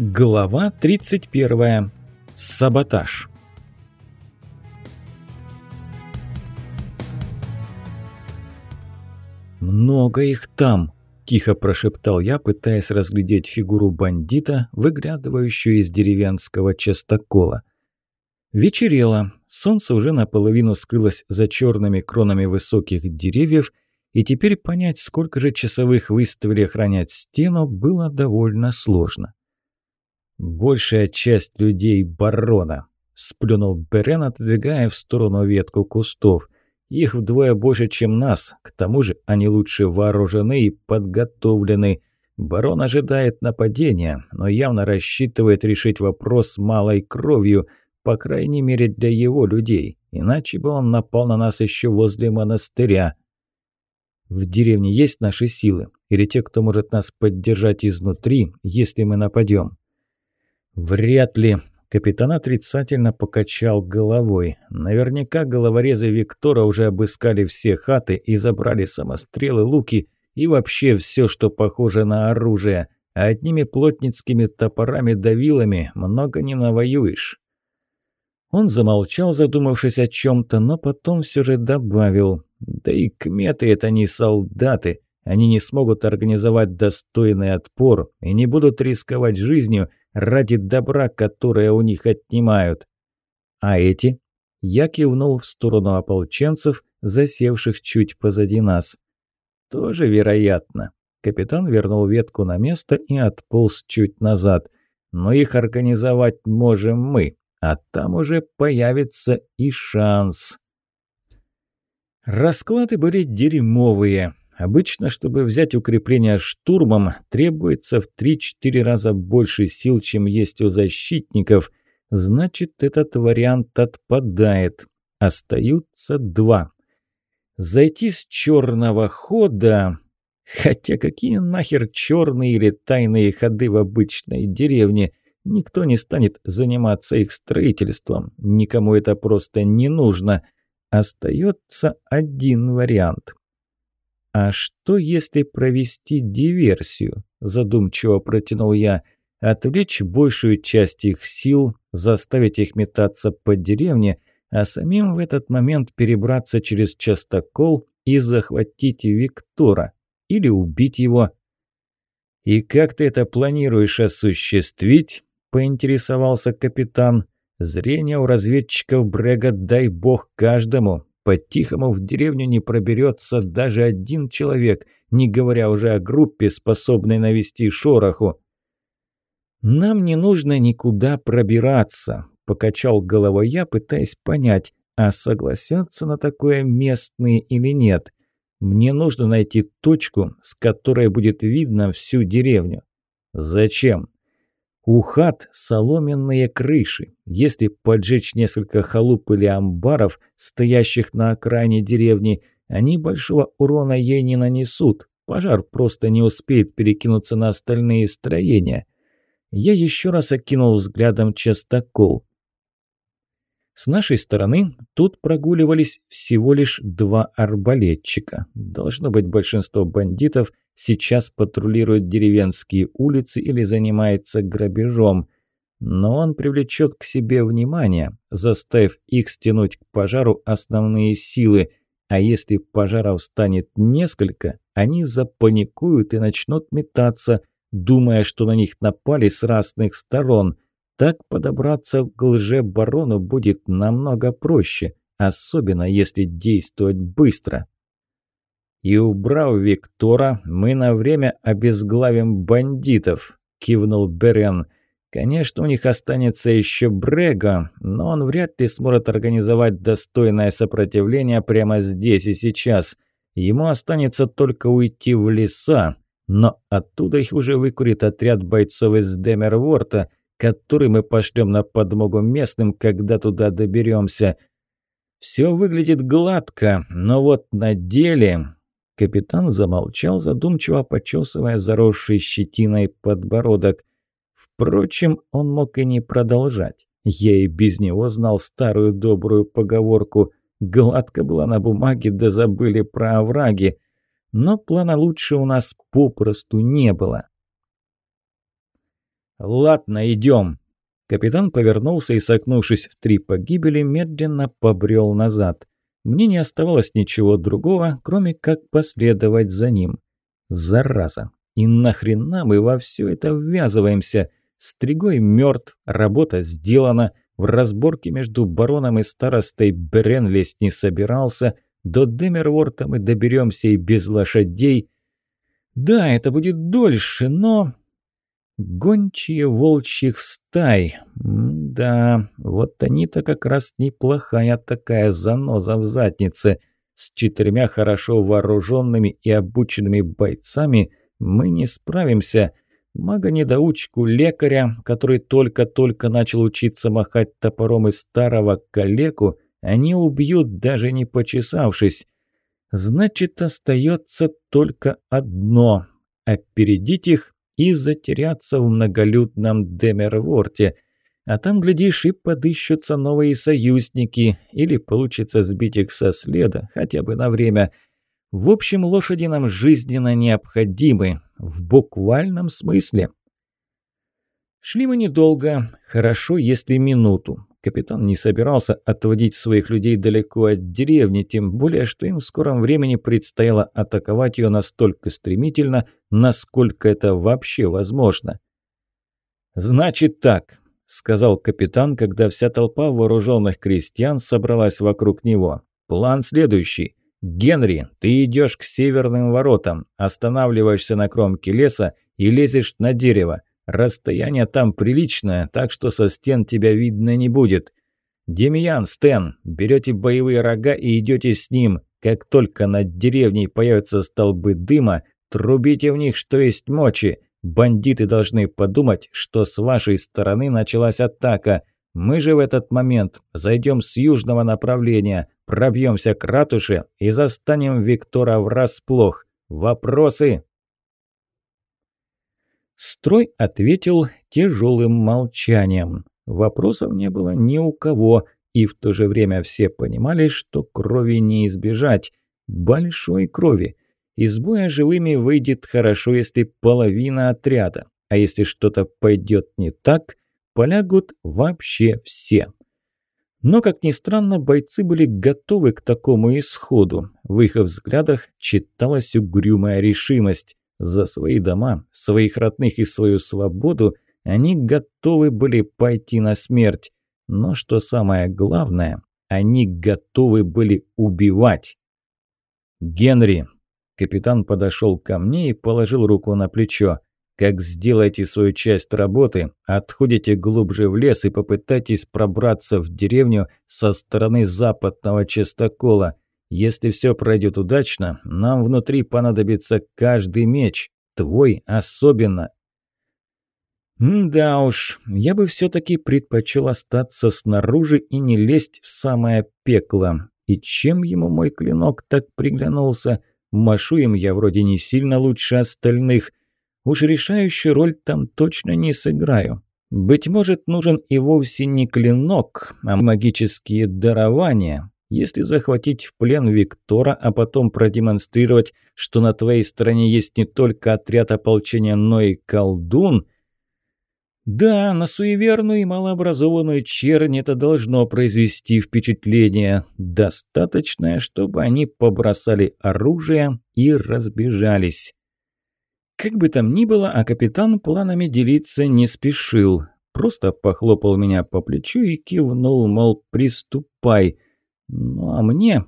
Глава 31. Саботаж. «Много их там!» – тихо прошептал я, пытаясь разглядеть фигуру бандита, выглядывающую из деревенского частокола. Вечерело, солнце уже наполовину скрылось за черными кронами высоких деревьев, и теперь понять, сколько же часовых выставили охранять стену, было довольно сложно. «Большая часть людей барона», – сплюнул Берен, отодвигая в сторону ветку кустов. «Их вдвое больше, чем нас. К тому же они лучше вооружены и подготовлены. Барон ожидает нападения, но явно рассчитывает решить вопрос малой кровью, по крайней мере для его людей. Иначе бы он напал на нас еще возле монастыря». «В деревне есть наши силы? Или те, кто может нас поддержать изнутри, если мы нападем?» «Вряд ли». Капитан отрицательно покачал головой. Наверняка головорезы Виктора уже обыскали все хаты и забрали самострелы, луки и вообще все, что похоже на оружие. А одними плотницкими топорами да вилами много не навоюешь. Он замолчал, задумавшись о чем-то, но потом все же добавил. «Да и кметы это не солдаты. Они не смогут организовать достойный отпор и не будут рисковать жизнью, ради добра, которое у них отнимают. А эти? Я кивнул в сторону ополченцев, засевших чуть позади нас. Тоже вероятно. Капитан вернул ветку на место и отполз чуть назад. Но их организовать можем мы, а там уже появится и шанс. Расклады были дерьмовые. Обычно, чтобы взять укрепление штурмом, требуется в 3-4 раза больше сил, чем есть у защитников. Значит, этот вариант отпадает. Остаются два. Зайти с черного хода... Хотя какие нахер черные или тайные ходы в обычной деревне? Никто не станет заниматься их строительством. Никому это просто не нужно. Остается один вариант. «А что, если провести диверсию?» – задумчиво протянул я. «Отвлечь большую часть их сил, заставить их метаться по деревне, а самим в этот момент перебраться через частокол и захватить Виктора или убить его». «И как ты это планируешь осуществить?» – поинтересовался капитан. «Зрение у разведчиков Брега дай бог каждому, по-тихому в деревню не проберется даже один человек, не говоря уже о группе, способной навести шороху. «Нам не нужно никуда пробираться», – покачал головой я, пытаясь понять, а согласятся на такое местные или нет. «Мне нужно найти точку, с которой будет видно всю деревню». «Зачем?» У хат соломенные крыши. Если поджечь несколько халуп или амбаров, стоящих на окраине деревни, они большого урона ей не нанесут. Пожар просто не успеет перекинуться на остальные строения. Я еще раз окинул взглядом частокол. С нашей стороны тут прогуливались всего лишь два арбалетчика. Должно быть, большинство бандитов сейчас патрулирует деревенские улицы или занимается грабежом. Но он привлечет к себе внимание, заставив их стянуть к пожару основные силы. А если пожаров станет несколько, они запаникуют и начнут метаться, думая, что на них напали с разных сторон – так подобраться к лже-барону будет намного проще, особенно если действовать быстро. «И убрав Виктора, мы на время обезглавим бандитов», – кивнул Берен. «Конечно, у них останется еще Брега, но он вряд ли сможет организовать достойное сопротивление прямо здесь и сейчас. Ему останется только уйти в леса, но оттуда их уже выкурит отряд бойцов из Демерворта, который мы пошлем на подмогу местным, когда туда доберемся. Все выглядит гладко, но вот на деле...» Капитан замолчал, задумчиво почесывая заросший щетиной подбородок. Впрочем, он мог и не продолжать. Я и без него знал старую добрую поговорку «Гладко была на бумаге, да забыли про овраги». Но плана лучше у нас попросту не было. «Ладно, идем». Капитан повернулся и, согнувшись в три погибели, медленно побрел назад. Мне не оставалось ничего другого, кроме как последовать за ним. Зараза! И нахрена мы во все это ввязываемся? Стригой мертв, работа сделана, в разборке между бароном и старостой Берен лезть не собирался, до Демерворта мы доберемся и без лошадей. Да, это будет дольше, но... Гончие волчьих стай. да, вот они-то как раз неплохая такая заноза в заднице. С четырьмя хорошо вооруженными и обученными бойцами мы не справимся. Мага-недоучку лекаря, который только-только начал учиться махать топором из старого калеку, они убьют, даже не почесавшись. Значит, остается только одно – опередить их и затеряться в многолюдном Демерворте. А там, глядишь, и подыщутся новые союзники, или получится сбить их со следа, хотя бы на время. В общем, лошади нам жизненно необходимы, в буквальном смысле. Шли мы недолго, хорошо, если минуту. Капитан не собирался отводить своих людей далеко от деревни, тем более, что им в скором времени предстояло атаковать ее настолько стремительно, насколько это вообще возможно. «Значит так», – сказал капитан, когда вся толпа вооруженных крестьян собралась вокруг него. «План следующий. Генри, ты идешь к северным воротам, останавливаешься на кромке леса и лезешь на дерево. Расстояние там приличное, так что со стен тебя видно не будет. Демьян, Стэн, берете боевые рога и идете с ним. Как только над деревней появятся столбы дыма, трубите в них, что есть мочи. Бандиты должны подумать, что с вашей стороны началась атака. Мы же в этот момент зайдем с южного направления, пробьемся к ратуше и застанем Виктора врасплох. Вопросы? Строй ответил тяжелым молчанием. Вопросов не было ни у кого, и в то же время все понимали, что крови не избежать. Большой крови. Из боя живыми выйдет хорошо, если половина отряда. А если что-то пойдет не так, полягут вообще все. Но, как ни странно, бойцы были готовы к такому исходу. В их взглядах читалась угрюмая решимость. За свои дома, своих родных и свою свободу они готовы были пойти на смерть. Но что самое главное, они готовы были убивать. «Генри!» Капитан подошел ко мне и положил руку на плечо. «Как сделаете свою часть работы, отходите глубже в лес и попытайтесь пробраться в деревню со стороны западного частокола. Если все пройдет удачно, нам внутри понадобится каждый меч, твой особенно. да уж, я бы все-таки предпочел остаться снаружи и не лезть в самое пекло. И чем ему мой клинок так приглянулся? Машу им я вроде не сильно лучше остальных. Уж решающую роль там точно не сыграю. Быть может, нужен и вовсе не клинок, а магические дарования, если захватить в плен Виктора, а потом продемонстрировать, что на твоей стороне есть не только отряд ополчения, но и колдун... Да, на суеверную и малообразованную чернь это должно произвести впечатление, достаточное, чтобы они побросали оружие и разбежались. Как бы там ни было, а капитан планами делиться не спешил. Просто похлопал меня по плечу и кивнул, мол, приступай – ну а мне...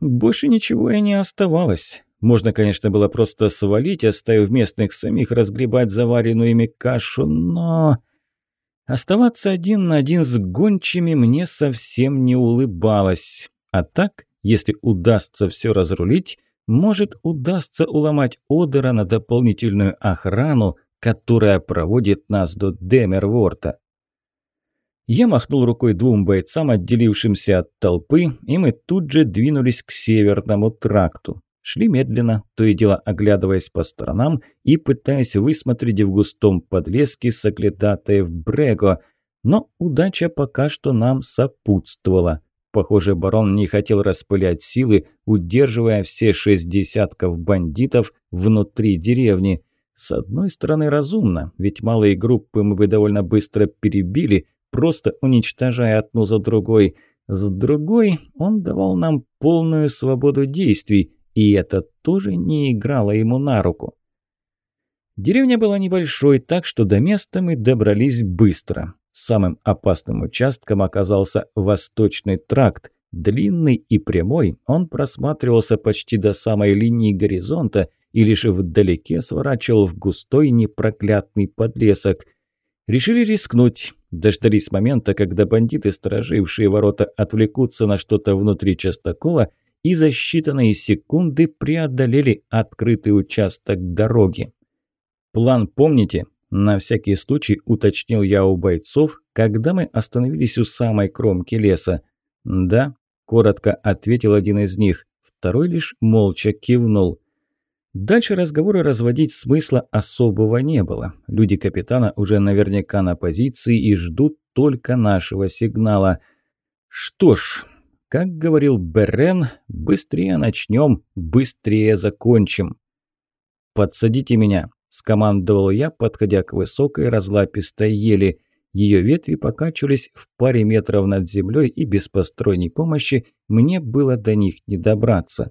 Больше ничего и не оставалось. Можно, конечно, было просто свалить, оставив местных самих разгребать заваренную ими кашу, но... Оставаться один на один с гончими мне совсем не улыбалось. А так, если удастся все разрулить, может, удастся уломать Одера на дополнительную охрану, которая проводит нас до Демерворта. Я махнул рукой двум бойцам, отделившимся от толпы, и мы тут же двинулись к северному тракту. Шли медленно, то и дело оглядываясь по сторонам и пытаясь высмотреть в густом подлеске соглядатаев Брего. Но удача пока что нам сопутствовала. Похоже, барон не хотел распылять силы, удерживая все шесть десятков бандитов внутри деревни. С одной стороны, разумно, ведь малые группы мы бы довольно быстро перебили, просто уничтожая одну за другой. С другой, он давал нам полную свободу действий, и это тоже не играло ему на руку. Деревня была небольшой, так что до места мы добрались быстро. Самым опасным участком оказался Восточный тракт. Длинный и прямой, он просматривался почти до самой линии горизонта и лишь вдалеке сворачивал в густой непроклятный подлесок. Решили рискнуть. Дождались момента, когда бандиты, сторожившие ворота, отвлекутся на что-то внутри частокола и за считанные секунды преодолели открытый участок дороги. «План помните?» – на всякий случай уточнил я у бойцов, когда мы остановились у самой кромки леса. «Да», – коротко ответил один из них, второй лишь молча кивнул. Дальше разговоры разводить смысла особого не было. Люди капитана уже наверняка на позиции и ждут только нашего сигнала. Что ж, как говорил Берен, быстрее начнем, быстрее закончим. «Подсадите меня», скомандовал я, подходя к высокой разлапистой ели. Ее ветви покачивались в паре метров над землей, и без посторонней помощи мне было до них не добраться.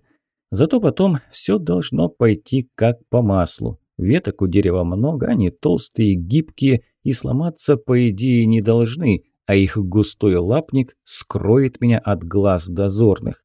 Зато потом все должно пойти как по маслу. Веток у дерева много, они толстые, гибкие и сломаться, по идее, не должны, а их густой лапник скроет меня от глаз дозорных.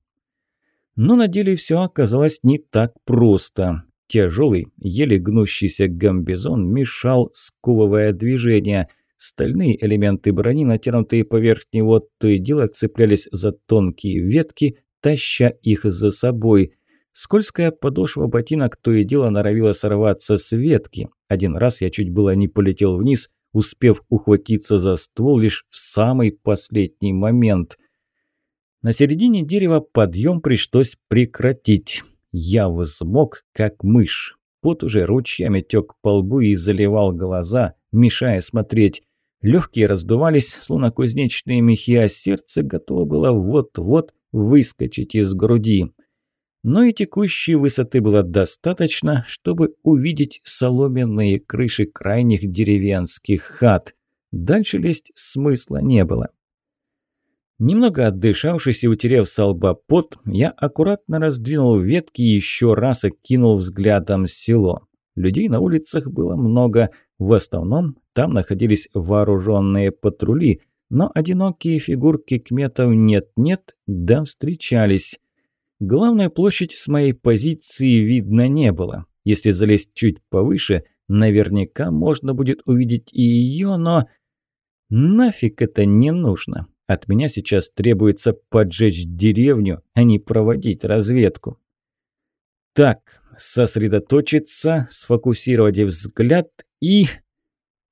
Но на деле все оказалось не так просто. Тяжелый, еле гнущийся гамбизон мешал, сковывая движение. Стальные элементы брони, натянутые поверх него, то и дело цеплялись за тонкие ветки, таща их за собой. Скользкая подошва ботинок то и дело норовила сорваться с ветки. Один раз я чуть было не полетел вниз, успев ухватиться за ствол лишь в самый последний момент. На середине дерева подъем пришлось прекратить. Я взмок, как мышь. Пот уже ручьями тек по лбу и заливал глаза, мешая смотреть. Легкие раздувались, словно кузнечные мехи, а сердце готово было вот-вот выскочить из груди. Но и текущей высоты было достаточно, чтобы увидеть соломенные крыши крайних деревенских хат. Дальше лезть смысла не было. Немного отдышавшись и утерев с лба пот, я аккуратно раздвинул ветки и еще раз окинул взглядом село. Людей на улицах было много, в основном там находились вооруженные патрули, но одинокие фигурки кметов нет-нет, да встречались. Главную площадь с моей позиции видно не было. Если залезть чуть повыше, наверняка можно будет увидеть и ее, но... Нафиг это не нужно. От меня сейчас требуется поджечь деревню, а не проводить разведку. Так, сосредоточиться, сфокусировать взгляд и...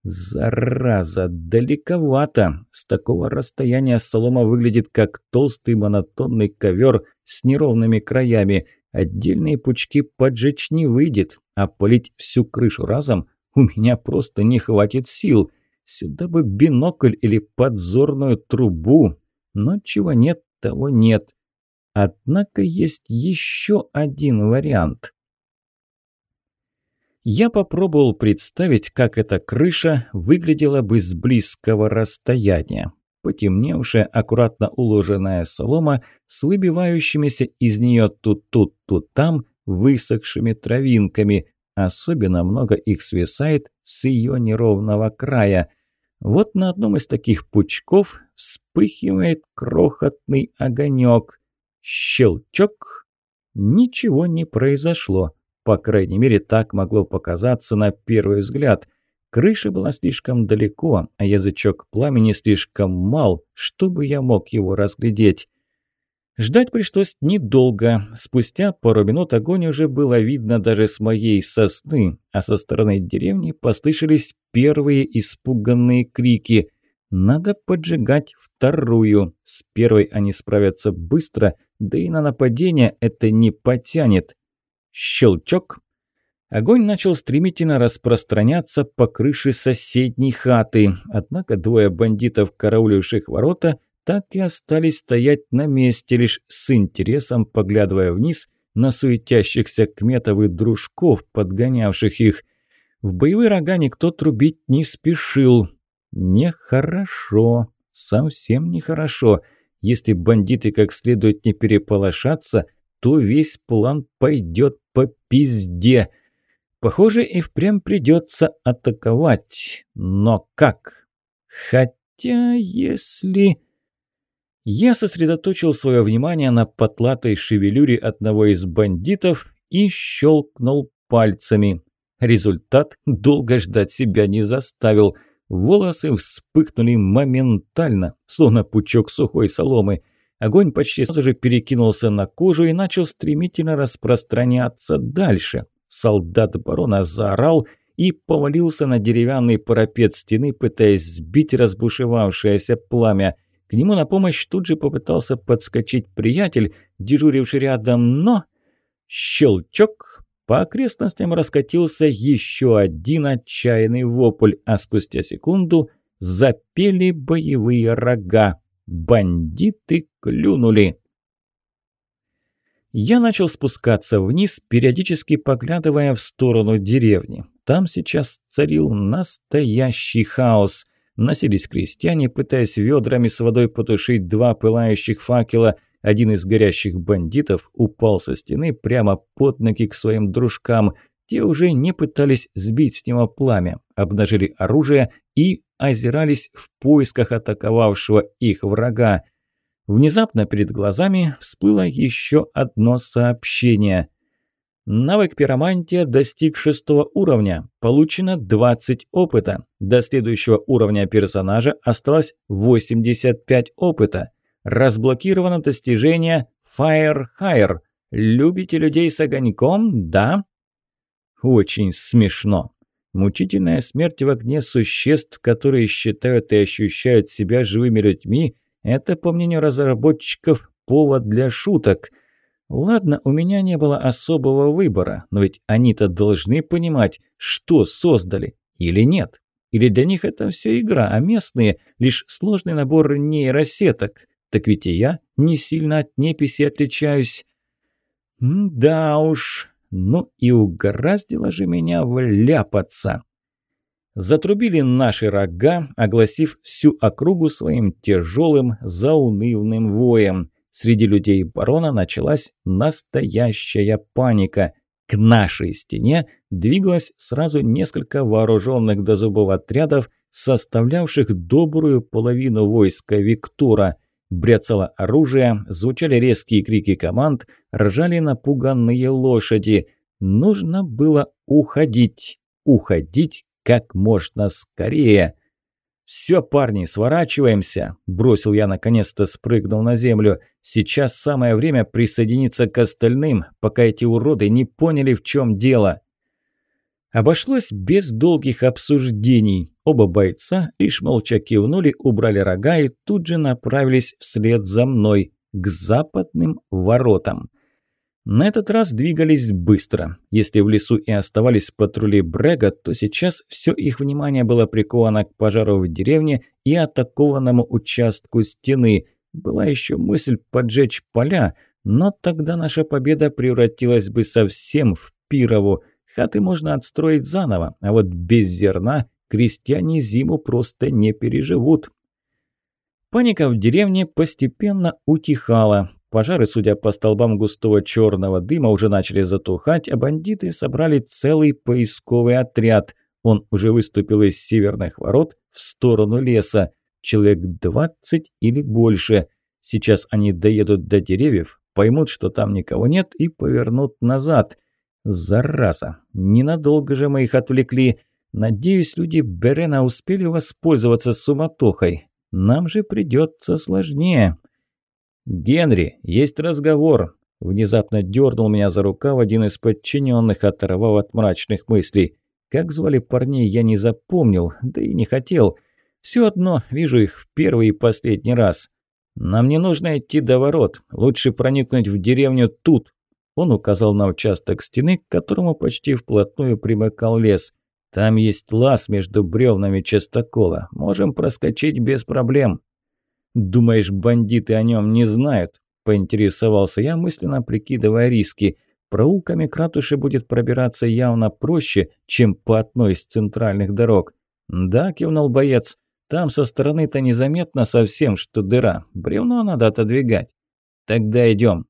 Зараза, далековато. С такого расстояния солома выглядит как толстый монотонный ковер с неровными краями. Отдельные пучки поджечь не выйдет, а полить всю крышу разом у меня просто не хватит сил. Сюда бы бинокль или подзорную трубу. Но чего нет, того нет. Однако есть еще один вариант. Я попробовал представить, как эта крыша выглядела бы с близкого расстояния. Потемневшая, аккуратно уложенная солома с выбивающимися из нее тут-тут-тут-там высохшими травинками. Особенно много их свисает с ее неровного края. Вот на одном из таких пучков вспыхивает крохотный огонек. Щелчок. Ничего не произошло. По крайней мере, так могло показаться на первый взгляд. Крыша была слишком далеко, а язычок пламени слишком мал, чтобы я мог его разглядеть. Ждать пришлось недолго. Спустя пару минут огонь уже было видно даже с моей сосны, а со стороны деревни послышались первые испуганные крики. Надо поджигать вторую. С первой они справятся быстро, да и на нападение это не потянет. Щелчок. Огонь начал стремительно распространяться по крыше соседней хаты, однако двое бандитов, карауливших ворота, так и остались стоять на месте, лишь с интересом поглядывая вниз на суетящихся кметов и дружков, подгонявших их. В боевые рога никто трубить не спешил. Нехорошо, совсем нехорошо. Если бандиты как следует не переполошатся, то весь план пойдет по пизде. Похоже, и впрямь придется атаковать. Но как? Хотя, если... Я сосредоточил свое внимание на потлатой шевелюре одного из бандитов и щелкнул пальцами. Результат долго ждать себя не заставил. Волосы вспыхнули моментально, словно пучок сухой соломы. Огонь почти сразу же перекинулся на кожу и начал стремительно распространяться дальше. Солдат барона заорал и повалился на деревянный парапет стены, пытаясь сбить разбушевавшееся пламя. К нему на помощь тут же попытался подскочить приятель, дежуривший рядом, но... Щелчок! По окрестностям раскатился еще один отчаянный вопль, а спустя секунду запели боевые рога. Бандиты клюнули. Я начал спускаться вниз, периодически поглядывая в сторону деревни. Там сейчас царил настоящий хаос. Носились крестьяне, пытаясь ведрами с водой потушить два пылающих факела – один из горящих бандитов упал со стены прямо под ноги к своим дружкам. Те уже не пытались сбить с него пламя, обнажили оружие и озирались в поисках атаковавшего их врага. Внезапно перед глазами всплыло еще одно сообщение. Навык пиромантия достиг шестого уровня. Получено 20 опыта. До следующего уровня персонажа осталось 85 опыта. Разблокировано достижение Fire Hire. Любите людей с огоньком, да? Очень смешно. Мучительная смерть в огне существ, которые считают и ощущают себя живыми людьми, это, по мнению разработчиков, повод для шуток. Ладно, у меня не было особого выбора, но ведь они-то должны понимать, что создали, или нет. Или для них это все игра, а местные – лишь сложный набор нейросеток. Так ведь и я не сильно от неписи отличаюсь. да уж, ну и угораздило же меня вляпаться. Затрубили наши рога, огласив всю округу своим тяжелым, заунывным воем. Среди людей барона началась настоящая паника. К нашей стене двигалось сразу несколько вооруженных до зубов отрядов, составлявших добрую половину войска Виктора – Бряцало оружие, звучали резкие крики команд, ржали напуганные лошади. Нужно было уходить. Уходить как можно скорее. «Все, парни, сворачиваемся!» – бросил я, наконец-то спрыгнул на землю. «Сейчас самое время присоединиться к остальным, пока эти уроды не поняли, в чем дело». Обошлось без долгих обсуждений. Оба бойца лишь молча кивнули, убрали рога и тут же направились вслед за мной, к западным воротам. На этот раз двигались быстро. Если в лесу и оставались патрули Брега, то сейчас все их внимание было приковано к пожару в деревне и атакованному участку стены. Была еще мысль поджечь поля, но тогда наша победа превратилась бы совсем в пирову – Хаты можно отстроить заново, а вот без зерна крестьяне зиму просто не переживут. Паника в деревне постепенно утихала. Пожары, судя по столбам густого черного дыма, уже начали затухать, а бандиты собрали целый поисковый отряд. Он уже выступил из северных ворот в сторону леса. Человек двадцать или больше. Сейчас они доедут до деревьев, поймут, что там никого нет, и повернут назад. Зараза! Ненадолго же мы их отвлекли. Надеюсь, люди Берена успели воспользоваться суматохой. Нам же придется сложнее. «Генри, есть разговор!» Внезапно дернул меня за рукав один из подчиненных, оторвав от мрачных мыслей. Как звали парней, я не запомнил, да и не хотел. Все одно вижу их в первый и последний раз. Нам не нужно идти до ворот. Лучше проникнуть в деревню тут, он указал на участок стены, к которому почти вплотную примыкал лес. «Там есть лаз между бревнами частокола. Можем проскочить без проблем». «Думаешь, бандиты о нем не знают?» – поинтересовался я, мысленно прикидывая риски. Проулками к ратуше будет пробираться явно проще, чем по одной из центральных дорог. «Да», – кивнул боец, – «там со стороны-то незаметно совсем, что дыра. Бревно надо отодвигать». «Тогда идем».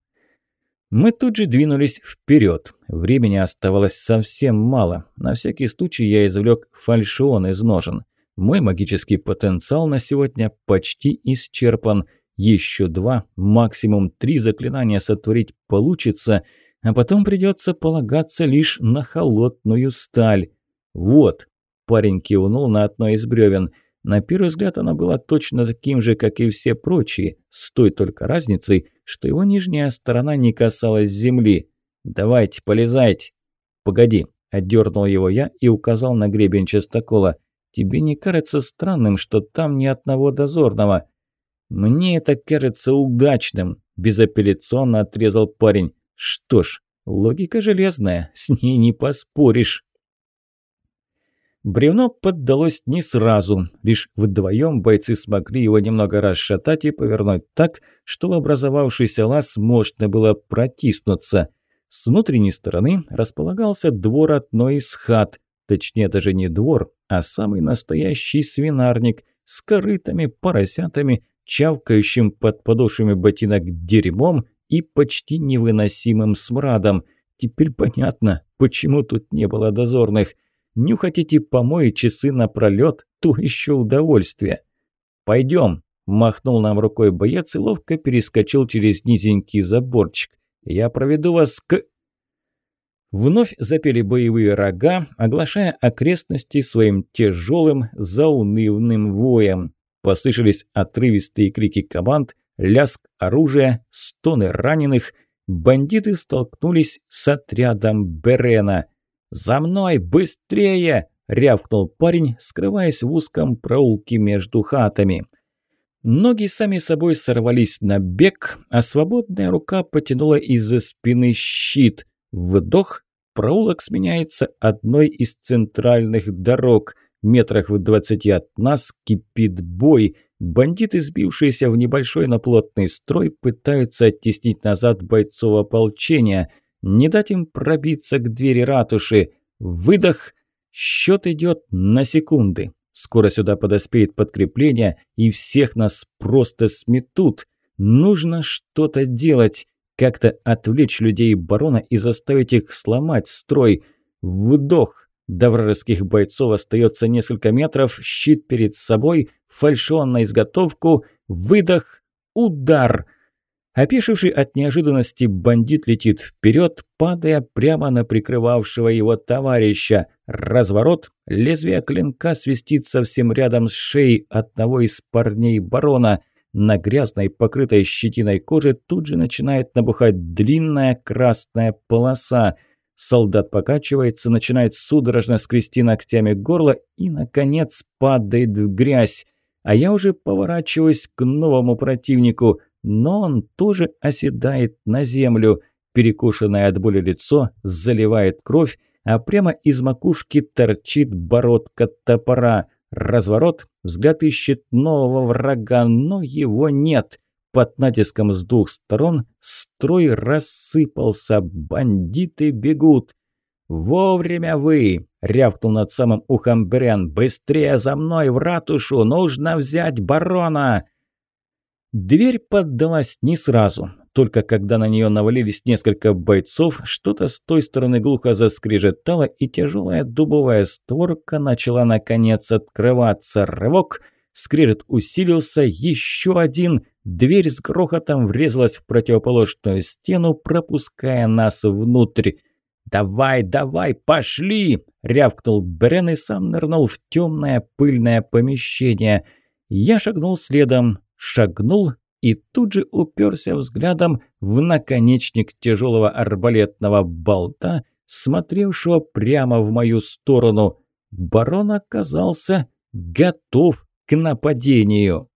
Мы тут же двинулись вперед. Времени оставалось совсем мало. На всякий случай я извлек фальшион из ножен. Мой магический потенциал на сегодня почти исчерпан. Еще два, максимум три заклинания сотворить получится, а потом придется полагаться лишь на холодную сталь. Вот, парень кивнул на одно из бревен. На первый взгляд оно было точно таким же, как и все прочие, с той только разницей, что его нижняя сторона не касалась земли. «Давайте, полезайте!» «Погоди!» – отдернул его я и указал на гребень частокола. «Тебе не кажется странным, что там ни одного дозорного?» «Мне это кажется удачным», – безапелляционно отрезал парень. «Что ж, логика железная, с ней не поспоришь». Бревно поддалось не сразу. Лишь вдвоем бойцы смогли его немного расшатать и повернуть так, что в образовавшийся лаз можно было протиснуться. С внутренней стороны располагался двор одной из хат. Точнее, даже не двор, а самый настоящий свинарник с корытами, поросятами, чавкающим под подошвами ботинок дерьмом и почти невыносимым смрадом. Теперь понятно, почему тут не было дозорных – Нюхать эти помои часы напролёт – то еще удовольствие. «Пойдем», – махнул нам рукой боец и ловко перескочил через низенький заборчик. «Я проведу вас к...» Вновь запели боевые рога, оглашая окрестности своим тяжелым, заунывным воем. Послышались отрывистые крики команд, лязг оружия, стоны раненых. Бандиты столкнулись с отрядом Берена – «За мной! Быстрее!» – рявкнул парень, скрываясь в узком проулке между хатами. Ноги сами собой сорвались на бег, а свободная рука потянула из-за спины щит. Вдох, проулок сменяется одной из центральных дорог. Метрах в двадцати от нас кипит бой. Бандиты, сбившиеся в небольшой, но плотный строй, пытаются оттеснить назад бойцов ополчения – не дать им пробиться к двери ратуши. Выдох. Счет идет на секунды. Скоро сюда подоспеет подкрепление, и всех нас просто сметут. Нужно что-то делать. Как-то отвлечь людей барона и заставить их сломать строй. Вдох. До вражеских бойцов остается несколько метров, щит перед собой, фальшон на изготовку, выдох, удар. Опешивший от неожиданности бандит летит вперед, падая прямо на прикрывавшего его товарища. Разворот, лезвие клинка свистит совсем рядом с шеей одного из парней барона. На грязной, покрытой щетиной коже тут же начинает набухать длинная красная полоса. Солдат покачивается, начинает судорожно скрести ногтями горло и, наконец, падает в грязь. А я уже поворачиваюсь к новому противнику – но он тоже оседает на землю. Перекушенное от боли лицо заливает кровь, а прямо из макушки торчит бородка топора. Разворот, взгляд ищет нового врага, но его нет. Под натиском с двух сторон строй рассыпался, бандиты бегут. «Вовремя вы!» – рявкнул над самым ухом Брен. «Быстрее за мной в ратушу! Нужно взять барона!» Дверь поддалась не сразу. Только когда на нее навалились несколько бойцов, что-то с той стороны глухо заскрежетало, и тяжелая дубовая створка начала наконец открываться. Рывок, скрежет усилился, еще один. Дверь с грохотом врезалась в противоположную стену, пропуская нас внутрь. «Давай, давай, пошли!» – рявкнул Брен и сам нырнул в темное пыльное помещение. Я шагнул следом шагнул и тут же уперся взглядом в наконечник тяжелого арбалетного болта, смотревшего прямо в мою сторону. Барон оказался готов к нападению.